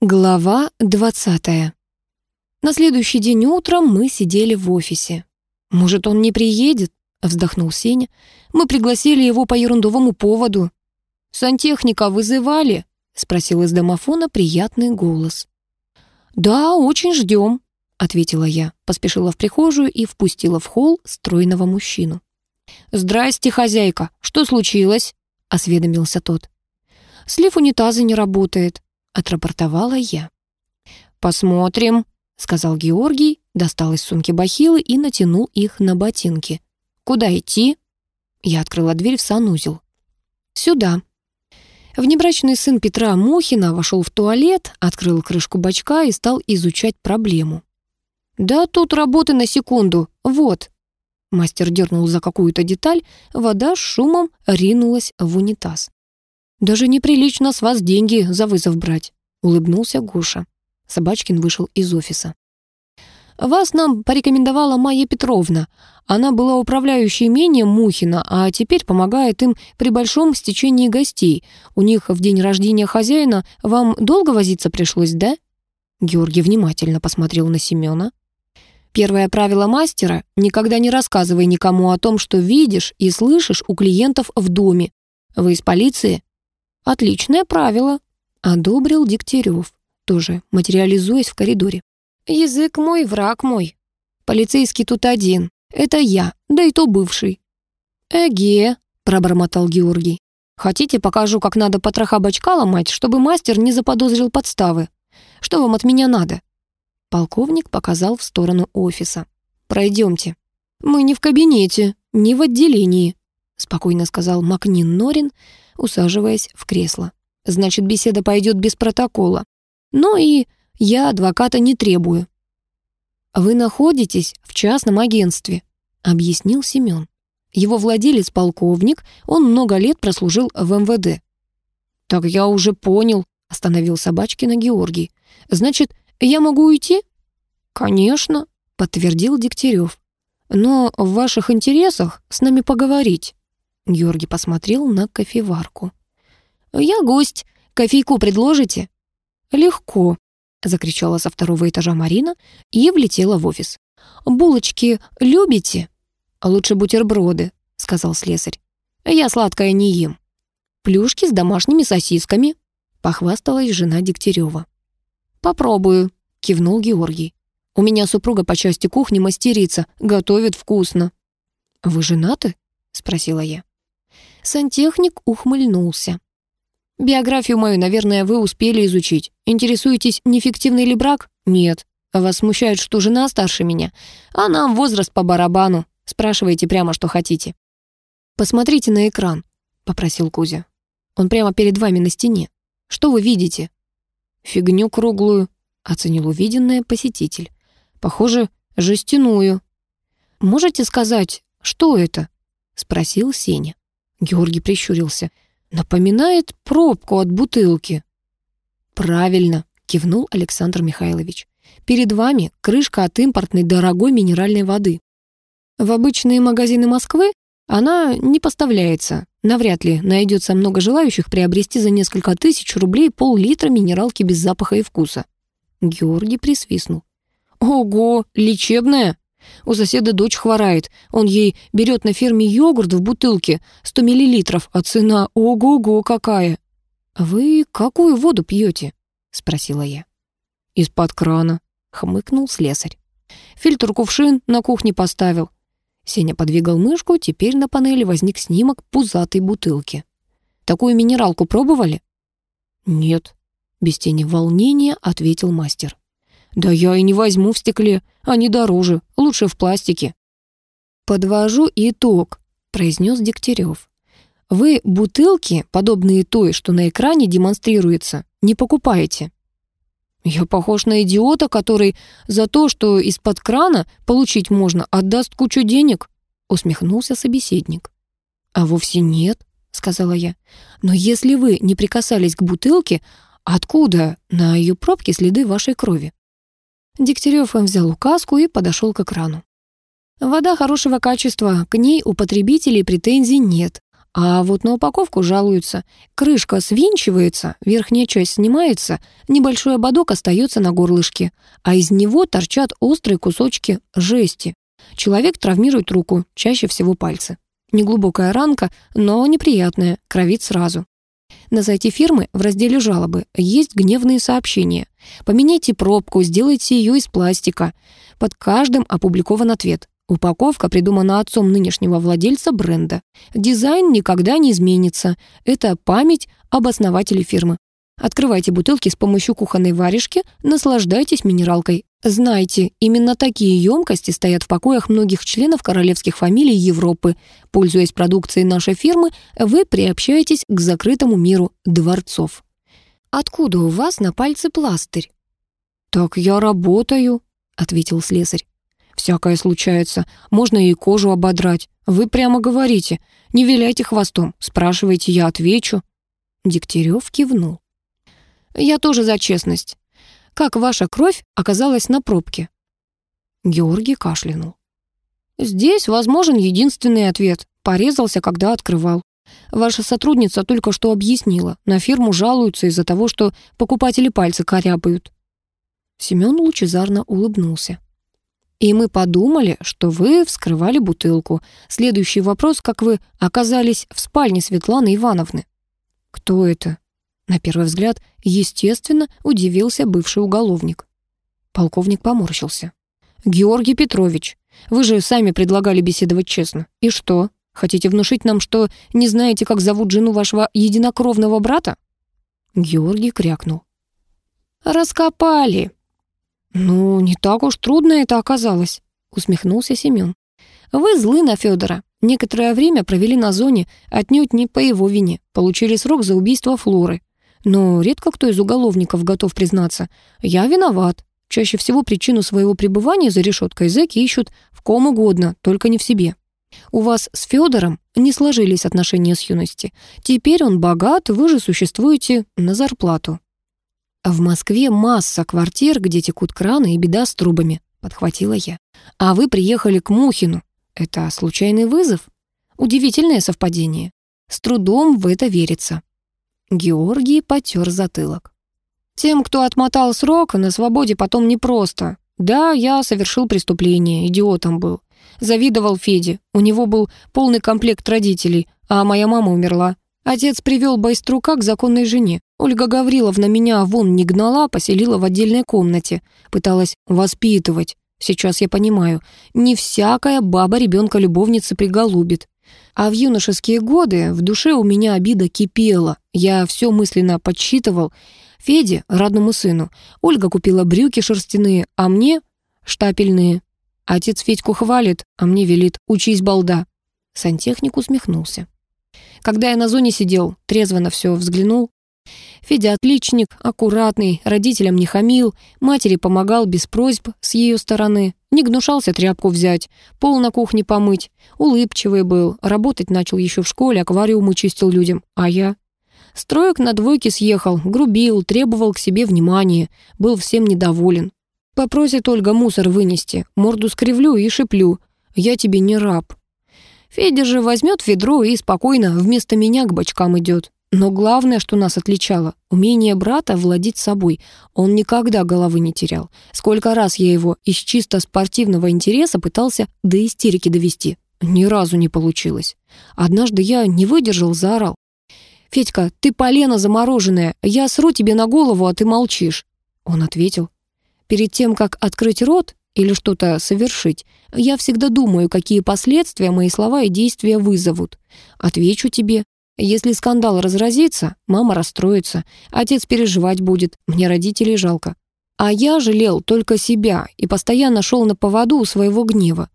Глава 20. На следующий день утром мы сидели в офисе. «Может, он не приедет?» — вздохнул Сеня. «Мы пригласили его по ерундовому поводу». «Сантехника вызывали?» — спросил из домофона приятный голос. «Да, очень ждем», — ответила я, поспешила в прихожую и впустила в холл стройного мужчину. «Здрасте, хозяйка, что случилось?» — осведомился тот. «Слив унитаза не работает», отрапортовала я. «Посмотрим», — сказал Георгий, достал из сумки бахилы и натянул их на ботинки. «Куда идти?» Я открыла дверь в санузел. «Сюда». Внебрачный сын Петра Мухина вошел в туалет, открыл крышку бачка и стал изучать проблему. «Да тут работы на секунду, вот». Мастер дернул за какую-то деталь, вода с шумом ринулась в унитаз. «Даже неприлично с вас деньги за вызов брать», — улыбнулся Гоша. Собачкин вышел из офиса. «Вас нам порекомендовала Майя Петровна. Она была управляющей имением Мухина, а теперь помогает им при большом стечении гостей. У них в день рождения хозяина вам долго возиться пришлось, да?» Георгий внимательно посмотрел на Семена. Первое правило мастера — никогда не рассказывай никому о том, что видишь и слышишь у клиентов в доме. Вы из полиции? «Отличное правило», — одобрил Дегтярев, тоже материализуясь в коридоре. «Язык мой, враг мой. Полицейский тут один. Это я, да и то бывший». «Эге», — пробормотал Георгий. «Хотите, покажу, как надо потроха бачка ломать, чтобы мастер не заподозрил подставы? Что вам от меня надо?» Полковник показал в сторону офиса. «Пройдемте». «Мы не в кабинете, не в отделении», — спокойно сказал Макнин Норин, усаживаясь в кресло. «Значит, беседа пойдет без протокола. Но и я адвоката не требую». «Вы находитесь в частном агентстве», — объяснил Семен. «Его владелец — полковник, он много лет прослужил в МВД». «Так я уже понял», — остановил Собачкина Георгий. «Значит, я могу уйти?» «Конечно», — подтвердил Дегтярев. «Но в ваших интересах с нами поговорить». Георгий посмотрел на кофеварку. «Я гость. Кофейку предложите?» «Легко», — закричала со второго этажа Марина и влетела в офис. «Булочки любите?» «Лучше бутерброды», — сказал слесарь. «Я сладкое не ем». «Плюшки с домашними сосисками», — похвасталась жена Дегтярева. «Попробую», — кивнул Георгий. «У меня супруга по части кухни мастерица, готовит вкусно». «Вы женаты?» — спросила я. Сантехник ухмыльнулся. «Биографию мою, наверное, вы успели изучить. Интересуетесь, неэффективный ли брак? Нет. Вас смущает, что жена старше меня, а нам возраст по барабану. Спрашивайте прямо, что хотите». «Посмотрите на экран», — попросил Кузя. «Он прямо перед вами на стене. Что вы видите?» «Фигню круглую», — оценил увиденное посетитель. «Похоже, жестяную». «Можете сказать, что это?» — спросил Сеня. Георгий прищурился. «Напоминает пробку от бутылки». «Правильно», — кивнул Александр Михайлович. «Перед вами крышка от импортной дорогой минеральной воды. В обычные магазины Москвы она не поставляется. Навряд ли найдется много желающих приобрести за несколько тысяч рублей пол-литра минералки без запаха и вкуса». Георгий присвистнул. «Ого, лечебная!» У соседа дочь хворает. Он ей берет на ферме йогурт в бутылке 100 миллилитров, а цена ого-го какая. «Вы какую воду пьете?» — спросила я. «Из-под крана», — хмыкнул слесарь. «Фильтр кувшин на кухне поставил». Сеня подвигал мышку, теперь на панели возник снимок пузатой бутылки. «Такую минералку пробовали?» «Нет», — без тени волнения ответил мастер. «Да я и не возьму в стекле, они дороже, лучше в пластике». «Подвожу итог», — произнес Дегтярев. «Вы бутылки, подобные той, что на экране демонстрируется, не покупаете». «Я похож на идиота, который за то, что из-под крана получить можно, отдаст кучу денег», — усмехнулся собеседник. «А вовсе нет», — сказала я. «Но если вы не прикасались к бутылке, откуда на ее пробке следы вашей крови?» Дегтярев взял указку и подошел к экрану. Вода хорошего качества, к ней у потребителей претензий нет. А вот на упаковку жалуются. Крышка свинчивается, верхняя часть снимается, небольшой ободок остается на горлышке, а из него торчат острые кусочки жести. Человек травмирует руку, чаще всего пальцы. Неглубокая ранка, но неприятная, кровит сразу. На сайте фирмы в разделе «Жалобы» есть гневные сообщения. Поменяйте пробку, сделайте ее из пластика. Под каждым опубликован ответ. Упаковка придумана отцом нынешнего владельца бренда. Дизайн никогда не изменится. Это память об основателе фирмы. Открывайте бутылки с помощью кухонной варежки, наслаждайтесь минералкой. Знайте, именно такие емкости стоят в покоях многих членов королевских фамилий Европы. Пользуясь продукцией нашей фирмы, вы приобщаетесь к закрытому миру дворцов. «Откуда у вас на пальце пластырь?» «Так я работаю», — ответил слесарь. «Всякое случается. Можно и кожу ободрать. Вы прямо говорите. Не виляйте хвостом. Спрашивайте, я отвечу». Дегтярев кивнул. «Я тоже за честность. Как ваша кровь оказалась на пробке?» Георгий кашлянул. «Здесь возможен единственный ответ. Порезался, когда открывал. Ваша сотрудница только что объяснила. На фирму жалуются из-за того, что покупатели пальцы корябают». Семён лучезарно улыбнулся. «И мы подумали, что вы вскрывали бутылку. Следующий вопрос, как вы оказались в спальне Светланы Ивановны?» «Кто это?» На первый взгляд, естественно, удивился бывший уголовник. Полковник поморщился. «Георгий Петрович, вы же сами предлагали беседовать честно. И что? Хотите внушить нам, что не знаете, как зовут жену вашего единокровного брата?» Георгий крякнул. «Раскопали!» «Ну, не так уж трудно это оказалось», — усмехнулся Семен. «Вы злы на Федора. Некоторое время провели на зоне, отнюдь не по его вине. Получили срок за убийство Флоры. Но редко кто из уголовников готов признаться. Я виноват. Чаще всего причину своего пребывания за решеткой зэки ищут в ком угодно, только не в себе. У вас с Федором не сложились отношения с юности. Теперь он богат, вы же существуете на зарплату. В Москве масса квартир, где текут краны и беда с трубами, подхватила я. А вы приехали к Мухину. Это случайный вызов? Удивительное совпадение. С трудом в это верится. Георгий потер затылок. Тем, кто отмотал срок, на свободе потом непросто. Да, я совершил преступление, идиотом был. Завидовал Феде. У него был полный комплект родителей, а моя мама умерла. Отец привел байструка к законной жене. Ольга Гавриловна меня вон не гнала, поселила в отдельной комнате. Пыталась воспитывать. Сейчас я понимаю, не всякая баба ребенка любовницы приголубит. А в юношеские годы в душе у меня обида кипела. Я все мысленно подсчитывал. Феде, родному сыну, Ольга купила брюки шерстяные, а мне — штапельные. Отец Федьку хвалит, а мне велит «учись, балда». Сантехник усмехнулся. Когда я на зоне сидел, трезво на все взглянул, Федя отличник, аккуратный, родителям не хамил, матери помогал без просьб с ее стороны, не гнушался тряпку взять, пол на кухне помыть, улыбчивый был, работать начал еще в школе, аквариумы чистил людям, а я... Строек на двойке съехал, грубил, требовал к себе внимания, был всем недоволен. Попросит Ольга мусор вынести, морду скривлю и шиплю. Я тебе не раб. Федя же возьмет ведро и спокойно вместо меня к бочкам идет. Но главное, что нас отличало — умение брата владеть собой. Он никогда головы не терял. Сколько раз я его из чисто спортивного интереса пытался до истерики довести. Ни разу не получилось. Однажды я не выдержал, заорал. «Федька, ты полено замороженное. Я сру тебе на голову, а ты молчишь». Он ответил. «Перед тем, как открыть рот или что-то совершить, я всегда думаю, какие последствия мои слова и действия вызовут. Отвечу тебе, если скандал разразится, мама расстроится, отец переживать будет, мне родителей жалко. А я жалел только себя и постоянно шел на поводу у своего гнева.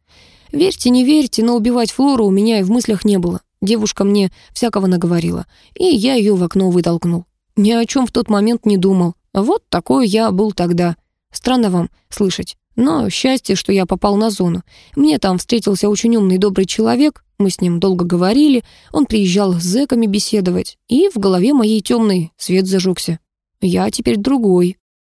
Верьте, не верьте, но убивать Флору у меня и в мыслях не было. Девушка мне всякого наговорила, и я ее в окно вытолкнул. Ни о чем в тот момент не думал. Вот такой я был тогда. Странно вам слышать. Но счастье, что я попал на зону. Мне там встретился очень умный добрый человек, мы с ним долго говорили, он приезжал с зэками беседовать, и в голове моей темный свет зажегся. Я теперь другой.